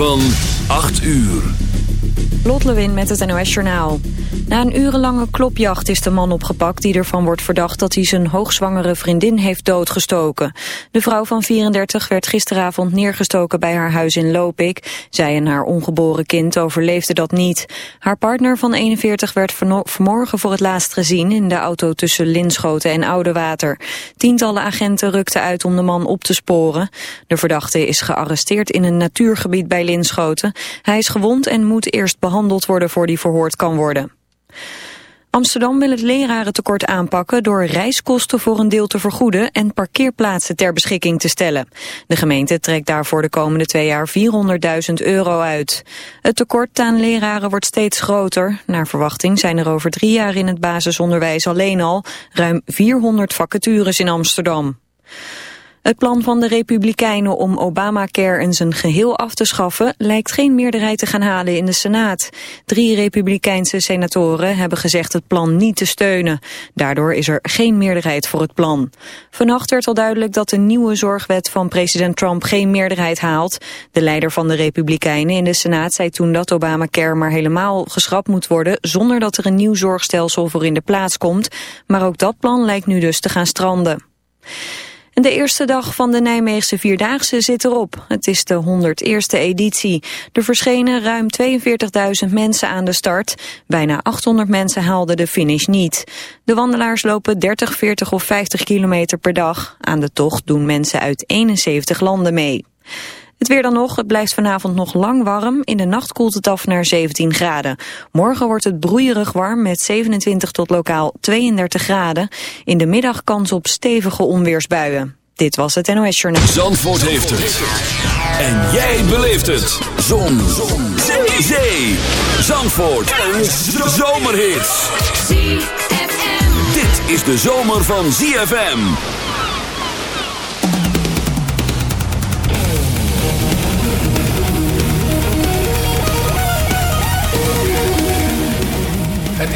van 8 uur. Lot Lewin met het NOS Journaal. Na een urenlange klopjacht is de man opgepakt die ervan wordt verdacht dat hij zijn hoogzwangere vriendin heeft doodgestoken. De vrouw van 34 werd gisteravond neergestoken bij haar huis in Lopik. Zij en haar ongeboren kind overleefden dat niet. Haar partner van 41 werd vanmorgen voor het laatst gezien in de auto tussen Linschoten en Oudewater. Tientallen agenten rukten uit om de man op te sporen. De verdachte is gearresteerd in een natuurgebied bij Linschoten. Hij is gewond en moet eerst behandeld worden voor die verhoord kan worden. Amsterdam wil het lerarentekort aanpakken door reiskosten voor een deel te vergoeden en parkeerplaatsen ter beschikking te stellen. De gemeente trekt daarvoor de komende twee jaar 400.000 euro uit. Het tekort aan leraren wordt steeds groter. Naar verwachting zijn er over drie jaar in het basisonderwijs alleen al ruim 400 vacatures in Amsterdam. Het plan van de Republikeinen om Obamacare in zijn geheel af te schaffen lijkt geen meerderheid te gaan halen in de Senaat. Drie Republikeinse senatoren hebben gezegd het plan niet te steunen. Daardoor is er geen meerderheid voor het plan. Vannacht werd al duidelijk dat de nieuwe zorgwet van president Trump geen meerderheid haalt. De leider van de Republikeinen in de Senaat zei toen dat Obamacare maar helemaal geschrapt moet worden zonder dat er een nieuw zorgstelsel voor in de plaats komt. Maar ook dat plan lijkt nu dus te gaan stranden. De eerste dag van de Nijmeegse Vierdaagse zit erop. Het is de 101ste editie. Er verschenen ruim 42.000 mensen aan de start. Bijna 800 mensen haalden de finish niet. De wandelaars lopen 30, 40 of 50 kilometer per dag. Aan de tocht doen mensen uit 71 landen mee. Het weer dan nog, het blijft vanavond nog lang warm. In de nacht koelt het af naar 17 graden. Morgen wordt het broeierig warm met 27 tot lokaal 32 graden. In de middag kans op stevige onweersbuien. Dit was het NOS Journaal. Zandvoort heeft het. En jij beleeft het. Zon. Zon. Zee. Zee. Zandvoort. Een zomerhit. Dit is de zomer van ZFM.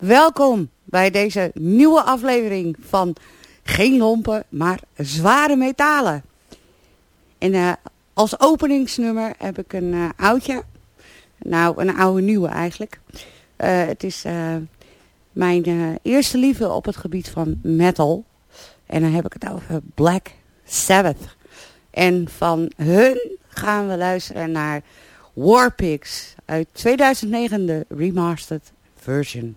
Welkom bij deze nieuwe aflevering van Geen Lompen, maar Zware Metalen. En uh, als openingsnummer heb ik een uh, oudje. Nou, een oude nieuwe eigenlijk. Uh, het is mijn eerste liefde op het gebied van metal. En dan heb ik het over Black Sabbath. En van hun gaan we luisteren naar Warpigs uit 2009, de remastered version.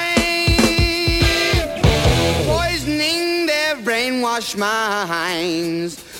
wash my hands.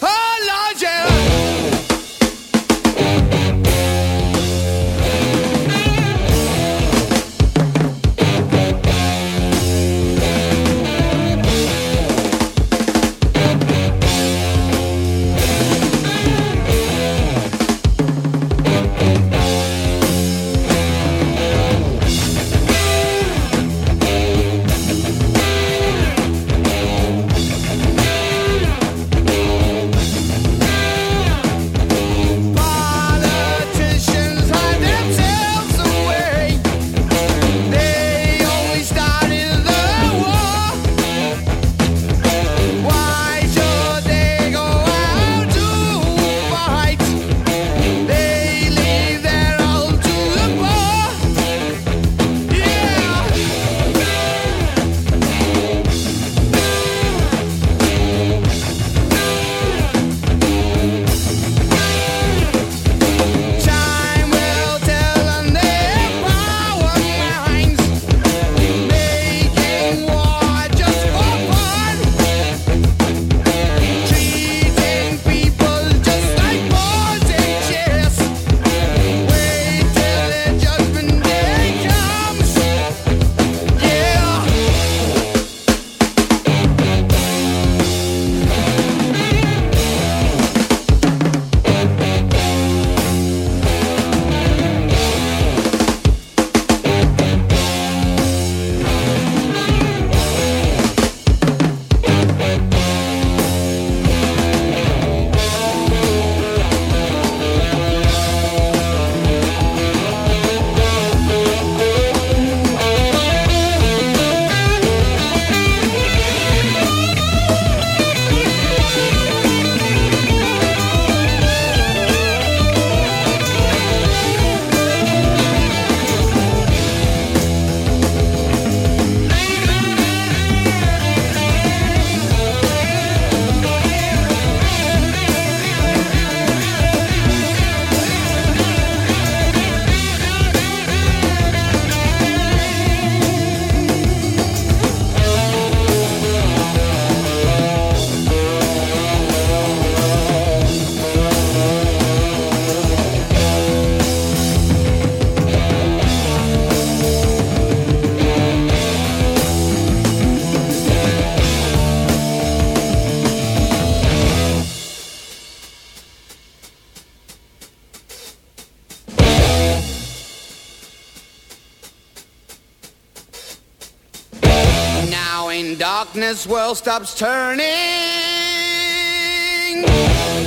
This world stops turning.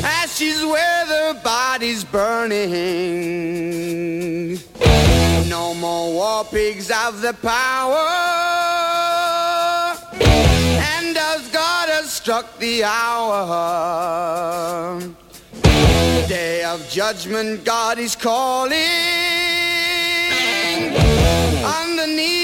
Ashes where the body's burning. No more war pigs have the power. And as God has struck the hour, day of judgment, God is calling. Underneath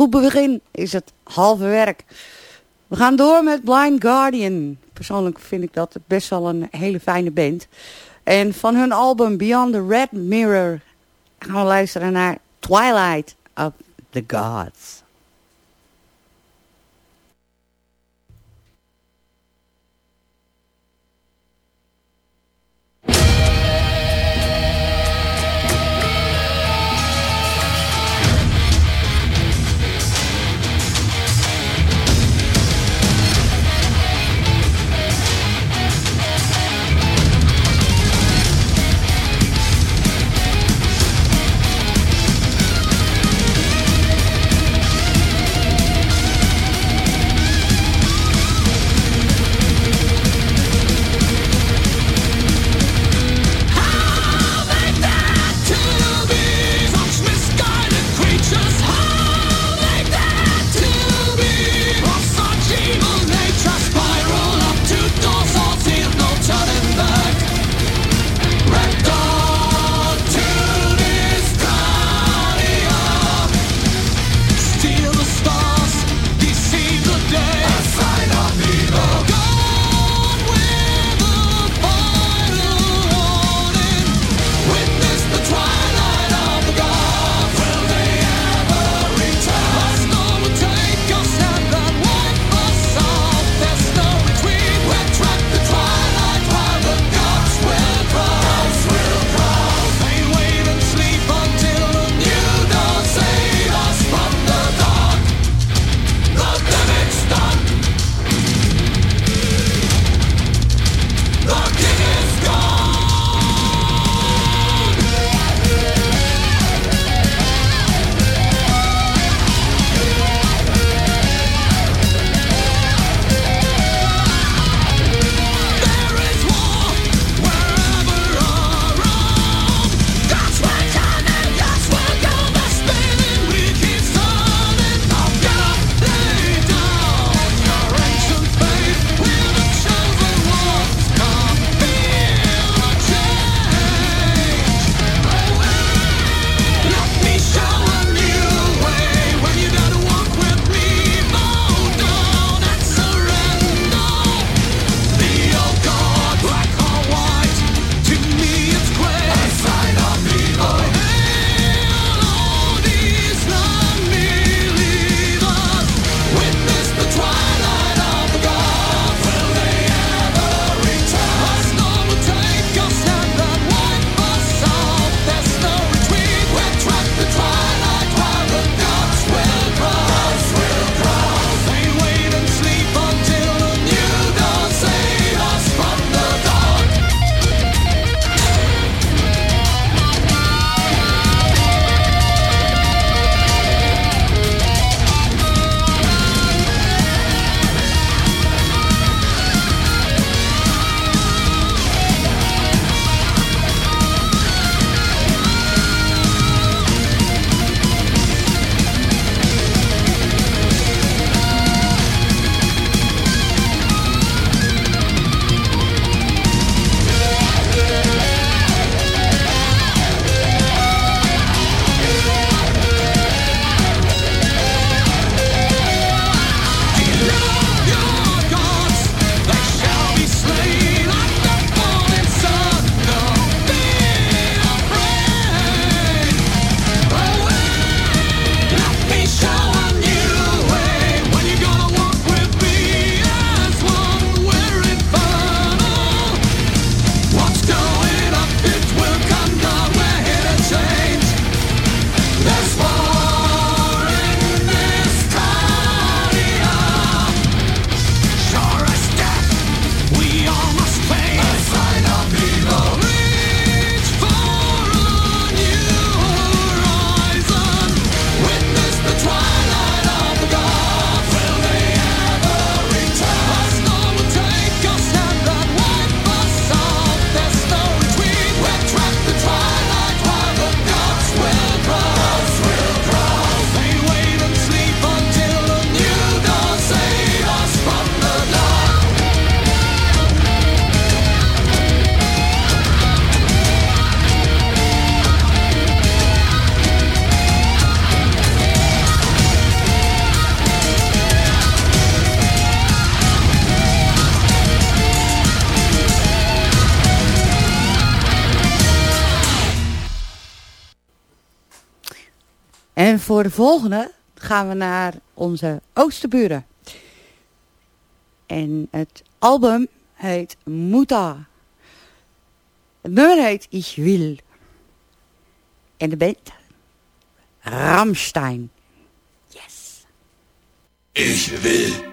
Goed begin is het halve werk. We gaan door met Blind Guardian. Persoonlijk vind ik dat best wel een hele fijne band. En van hun album Beyond the Red Mirror gaan we luisteren naar Twilight of the Gods. Voor de volgende gaan we naar onze oosterburen. En het album heet Muta. Het nummer heet Ich Will. En de band Ramstein. Yes. Ich will.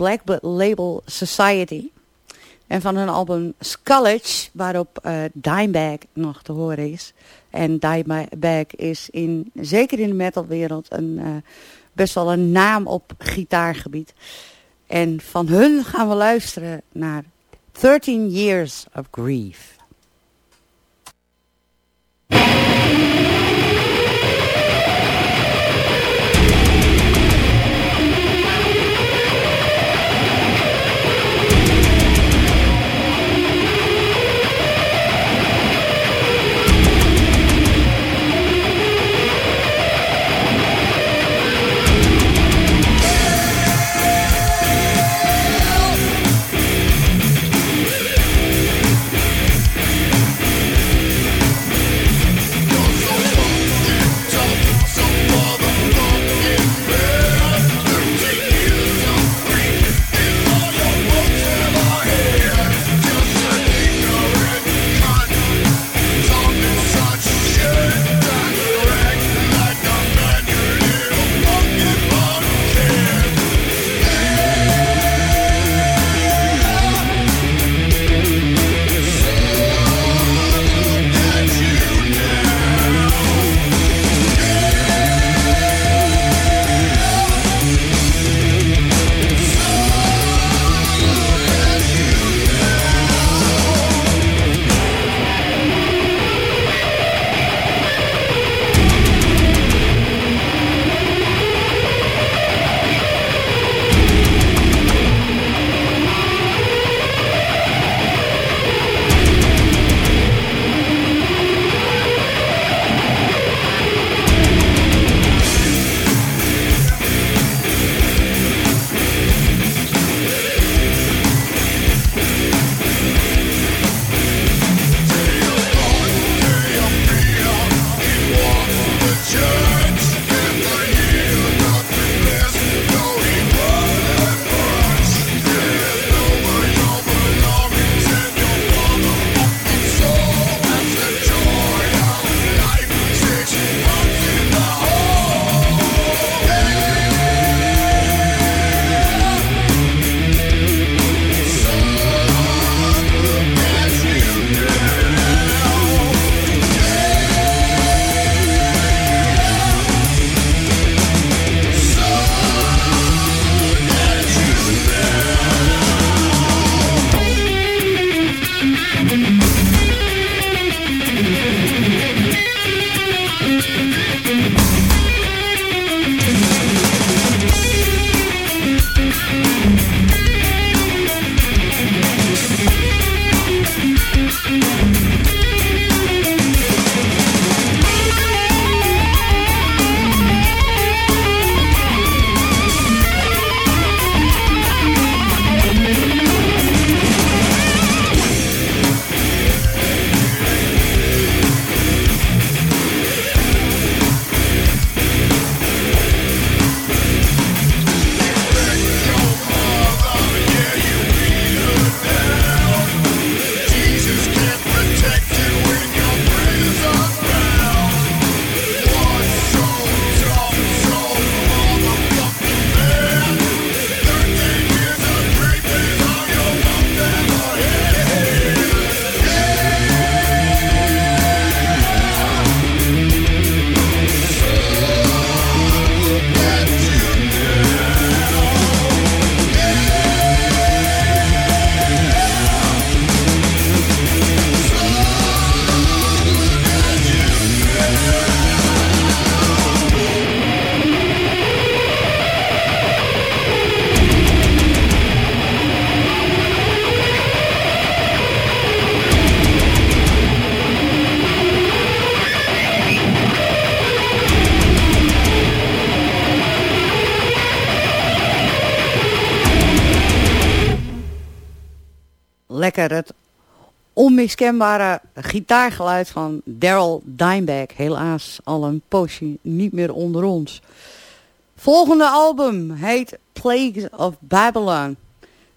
Black Label Society. En van hun album Scullage, waarop uh, Dimebag nog te horen is. En Dimebag is in, zeker in de metalwereld een, uh, best wel een naam op gitaargebied. En van hun gaan we luisteren naar 13 Years of Grief. Onmiskenbare gitaargeluid van Daryl Dimebag. Helaas al een poosje niet meer onder ons. Volgende album heet Plagues of Babylon.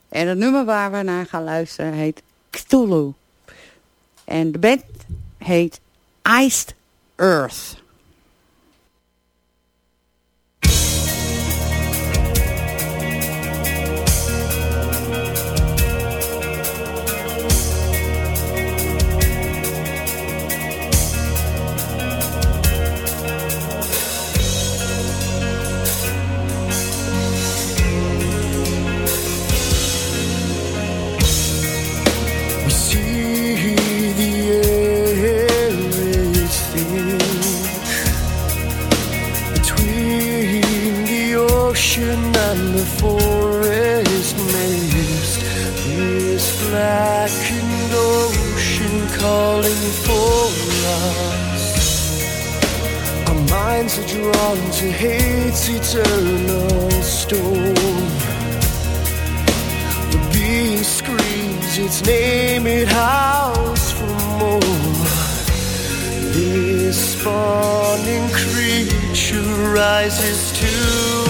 En het nummer waar we naar gaan luisteren heet Cthulhu. En de band heet Iced Earth. Minds are drawn to hate's eternal storm. The beast screams its name, it howls for more. This spawning creature rises to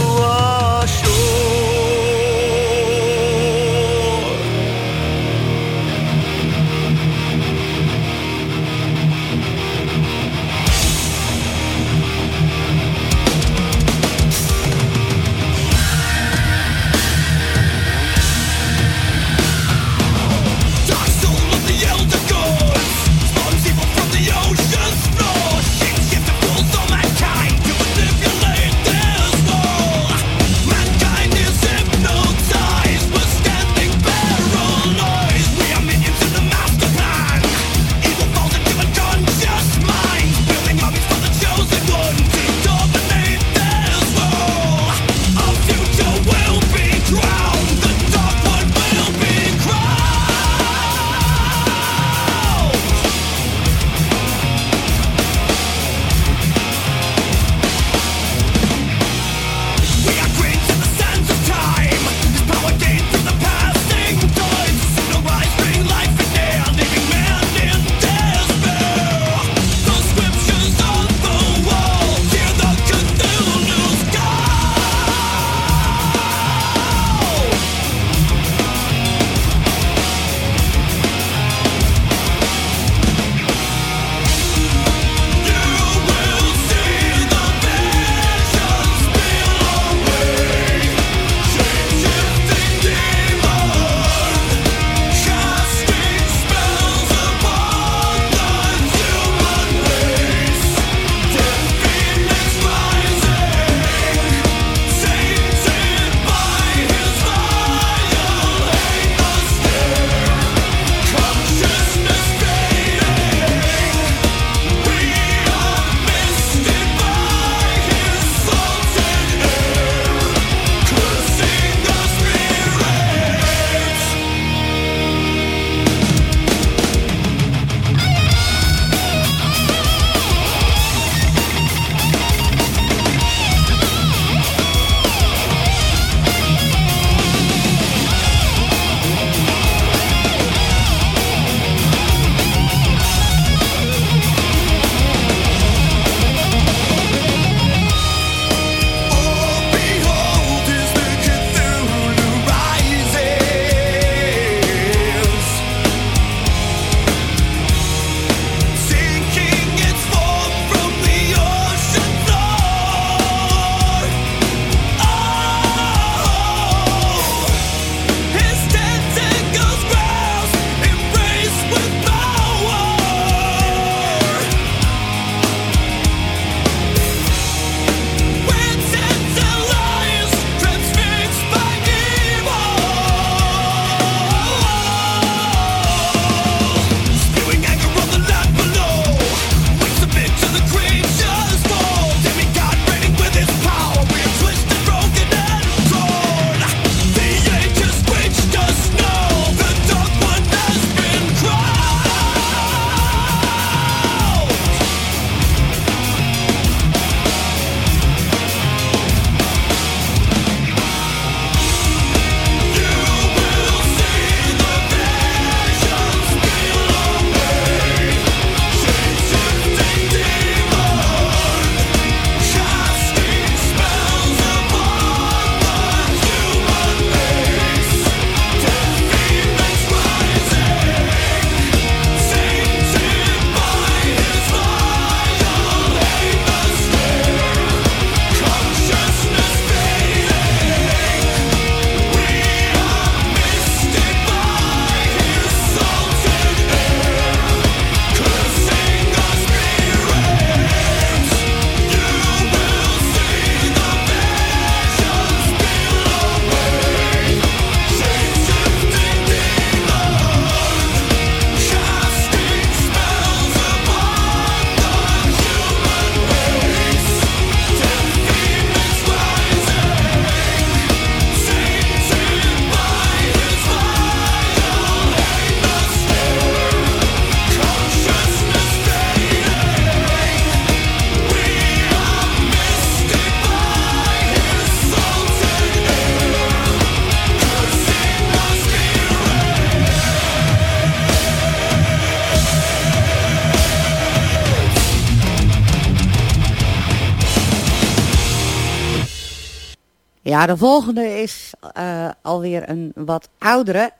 Ja, de volgende is uh, alweer een wat oudere.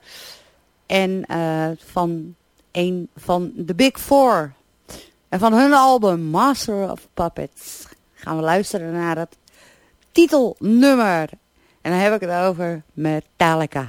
En uh, van een van de Big Four. En van hun album Master of Puppets gaan we luisteren naar het titelnummer. En dan heb ik het over Metallica.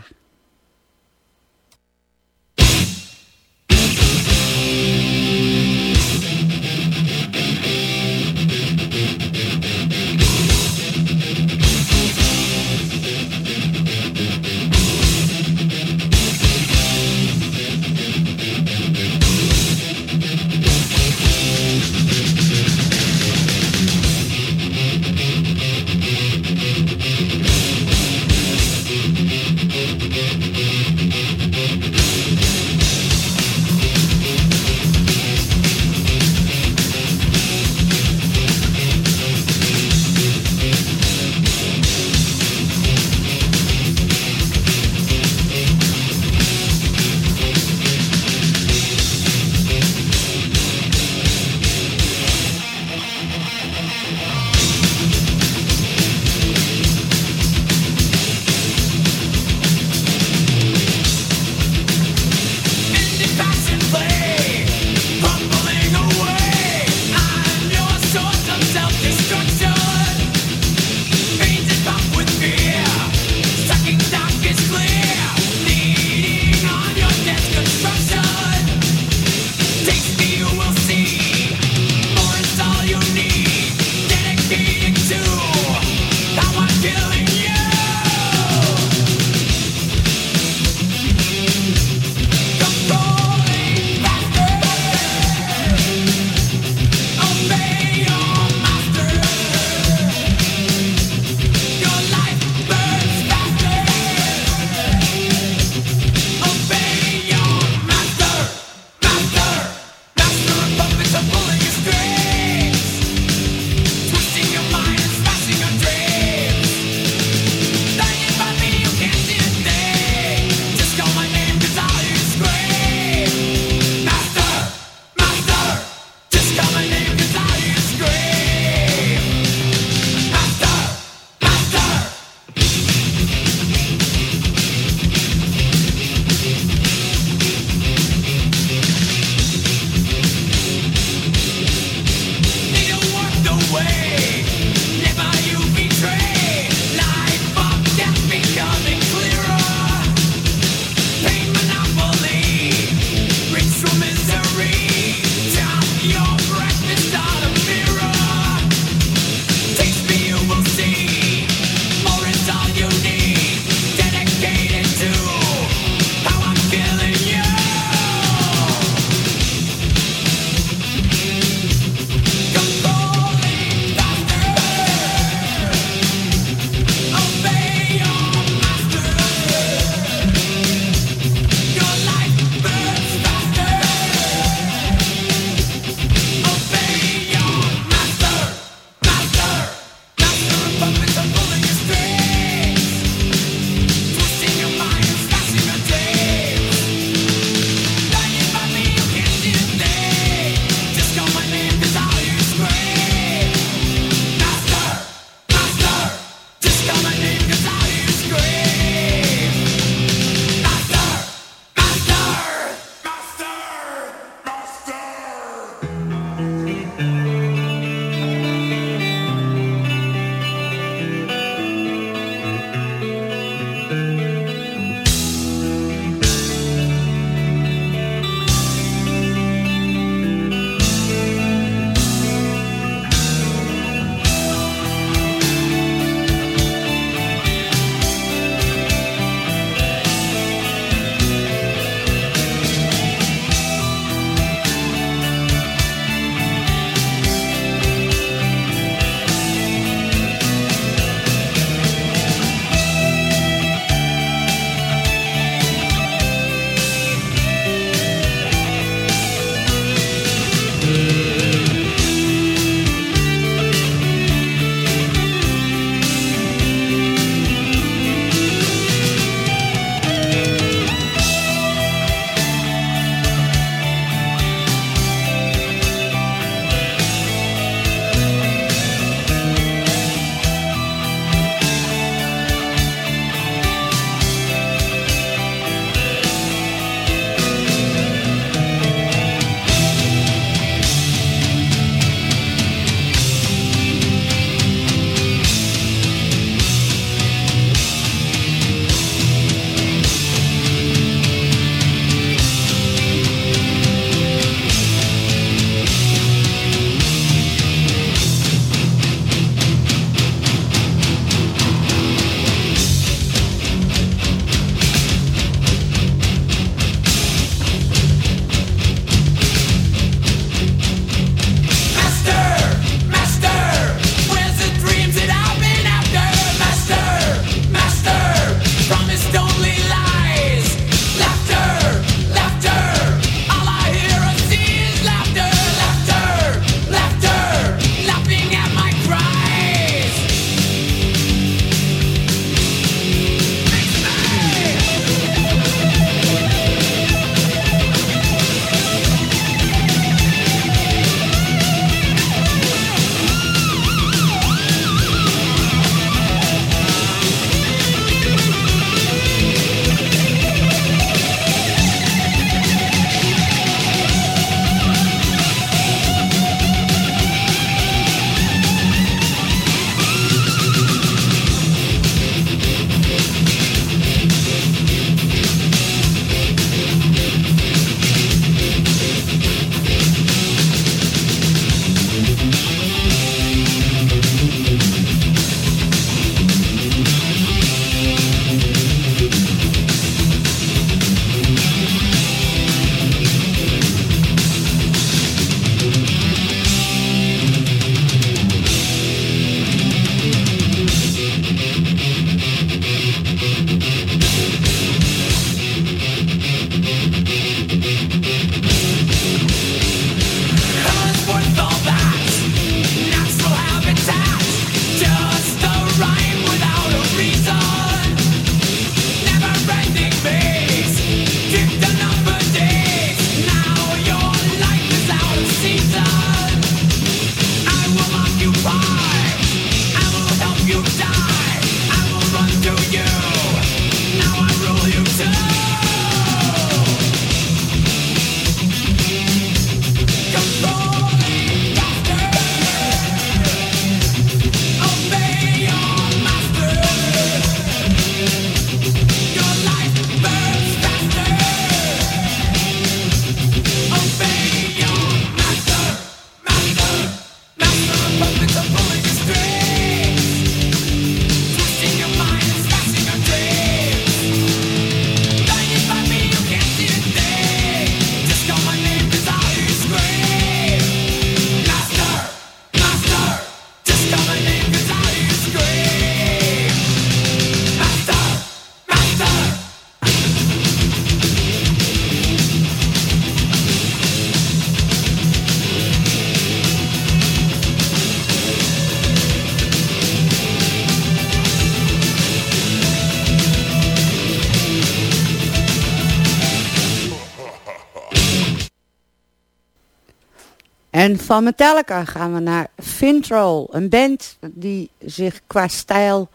Van Metallica gaan we naar Fintroll. Een band die zich qua stijl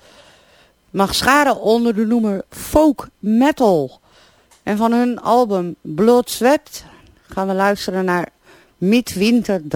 mag scharen onder de noemer folk metal. En van hun album Blood Sweat gaan we luisteren naar Midwinter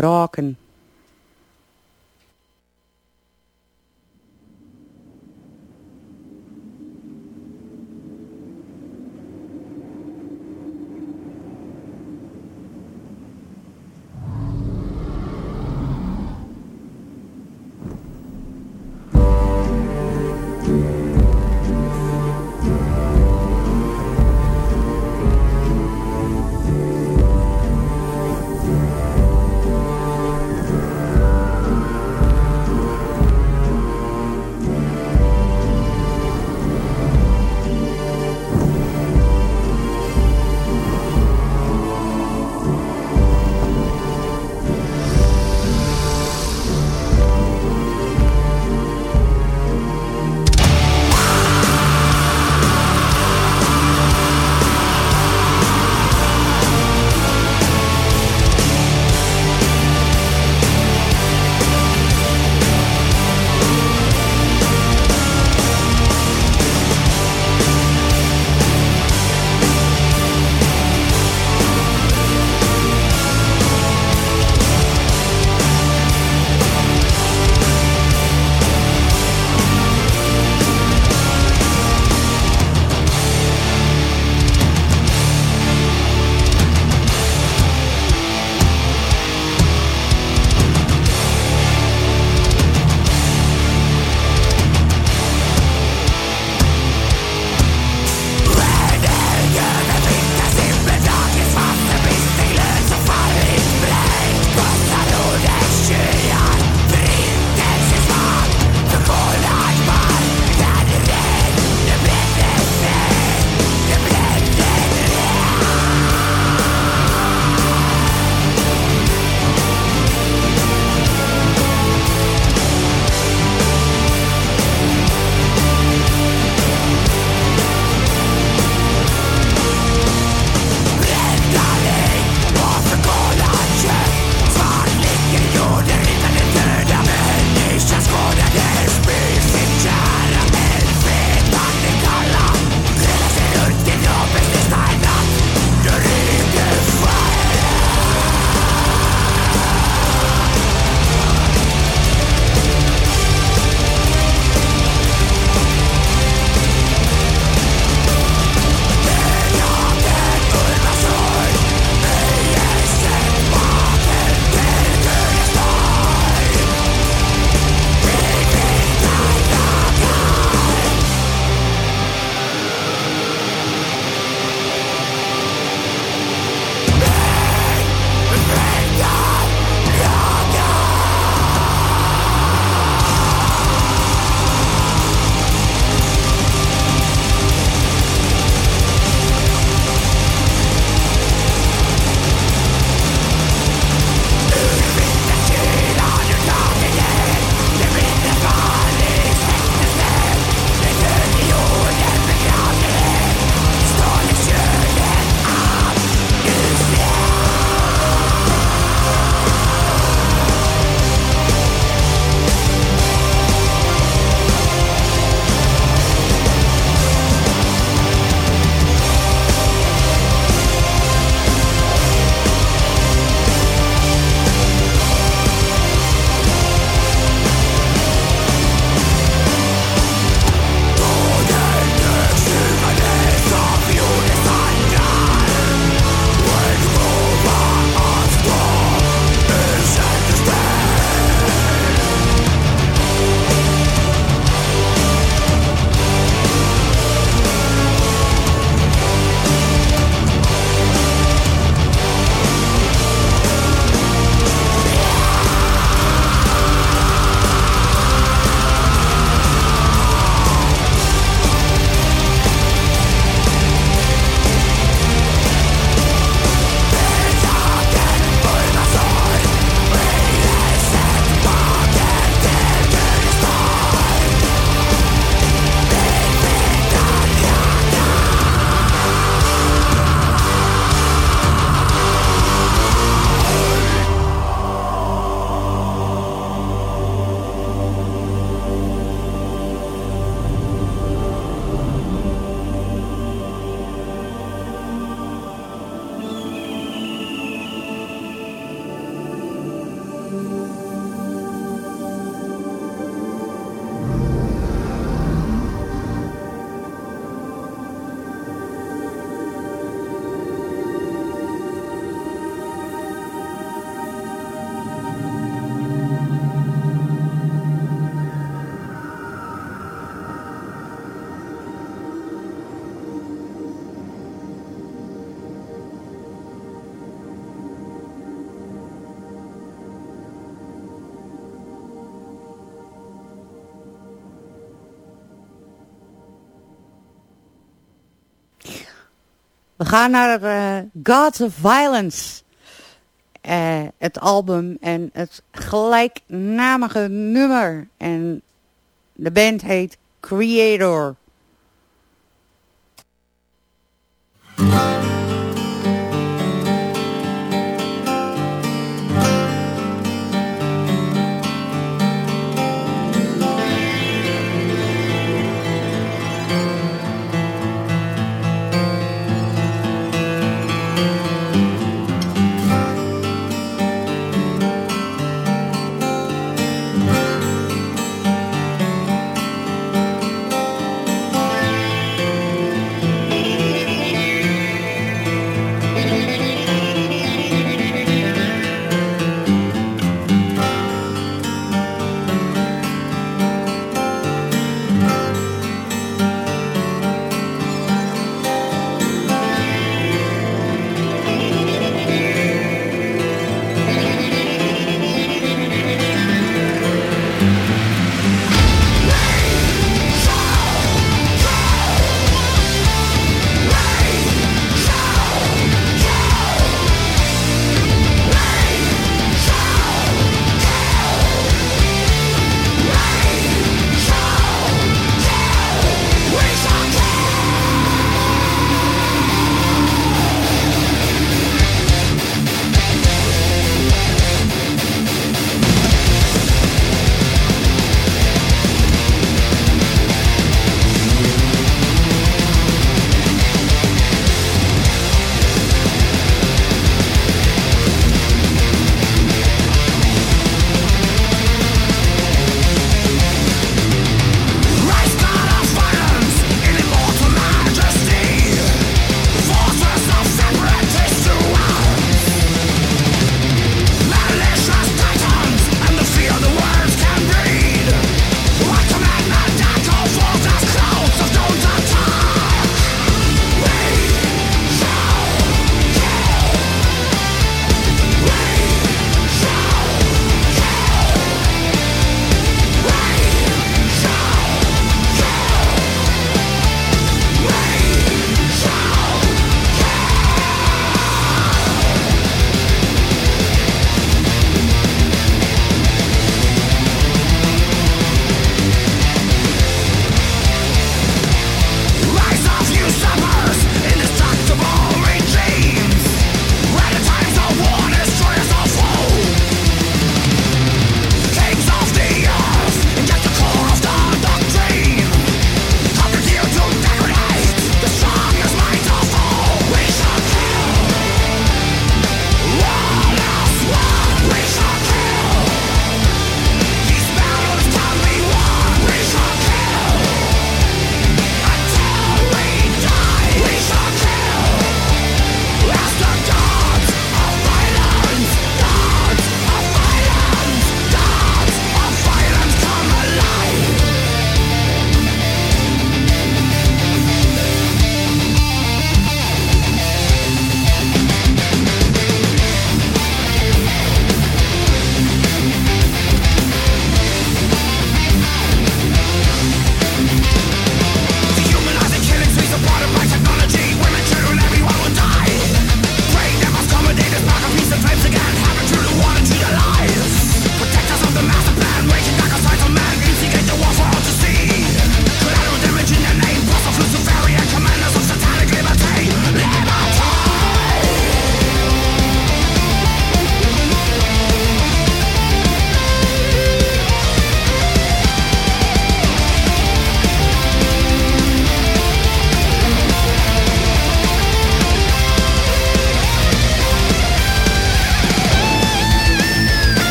Gaan naar eh, Gods of Violence. Eh, het album en het gelijknamige nummer. En de band heet Creator.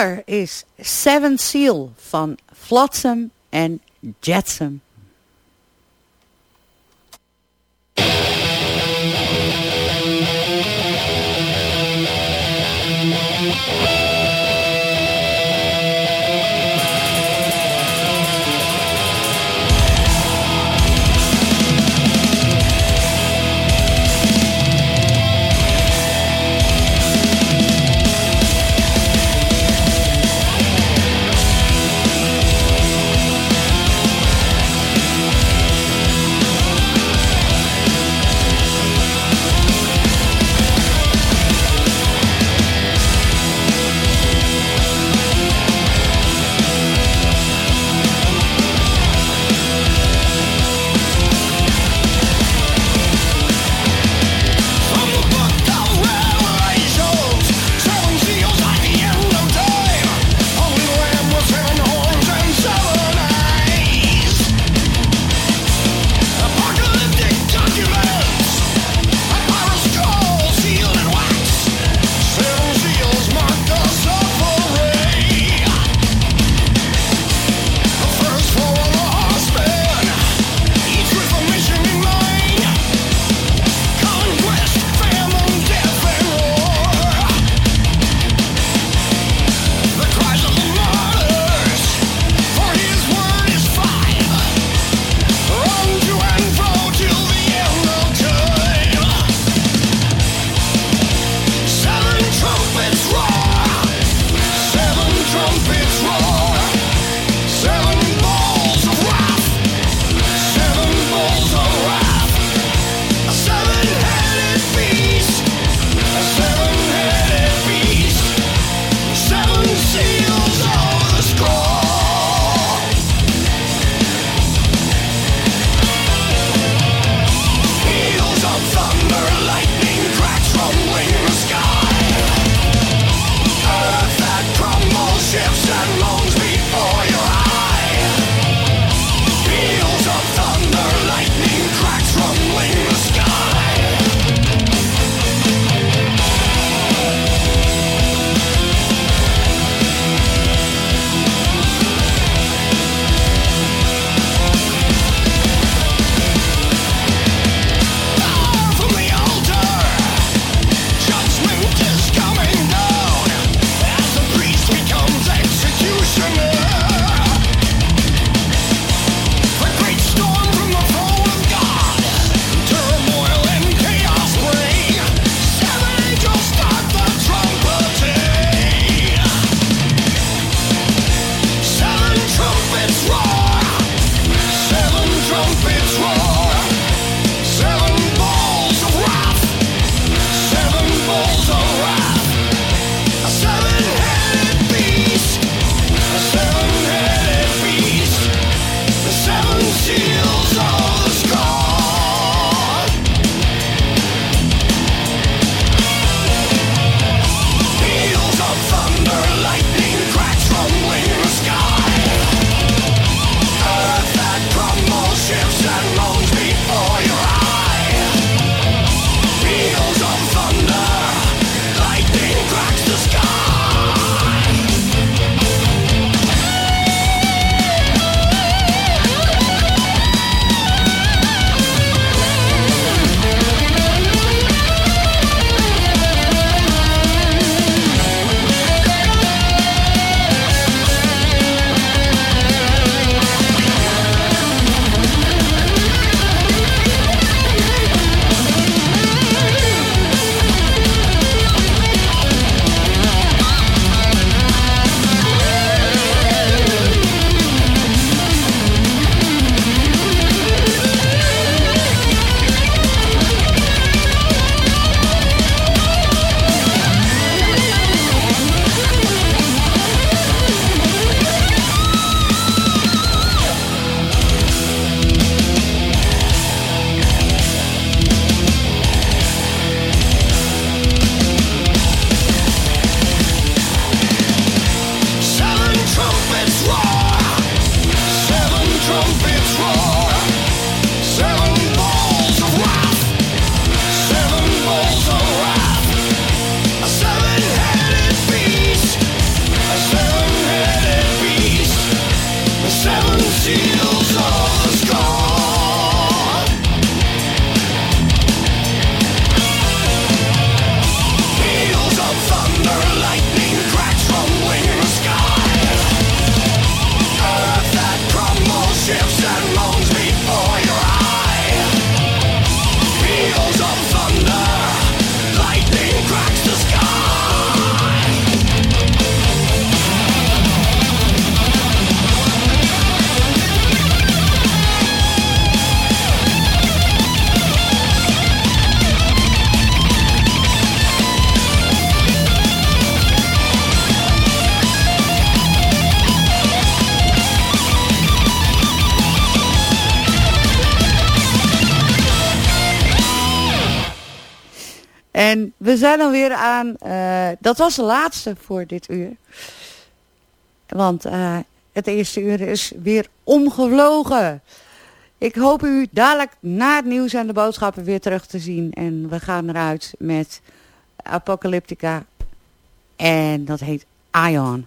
Nummer is Seven Seal van Flotsam en Jetsam. Eh, dat was de laatste voor dit uur. Want eh, het eerste uur is weer omgevlogen. Ik hoop u dadelijk na het nieuws en de boodschappen weer terug te zien. En we gaan eruit met Apocalyptica. En dat heet Ion.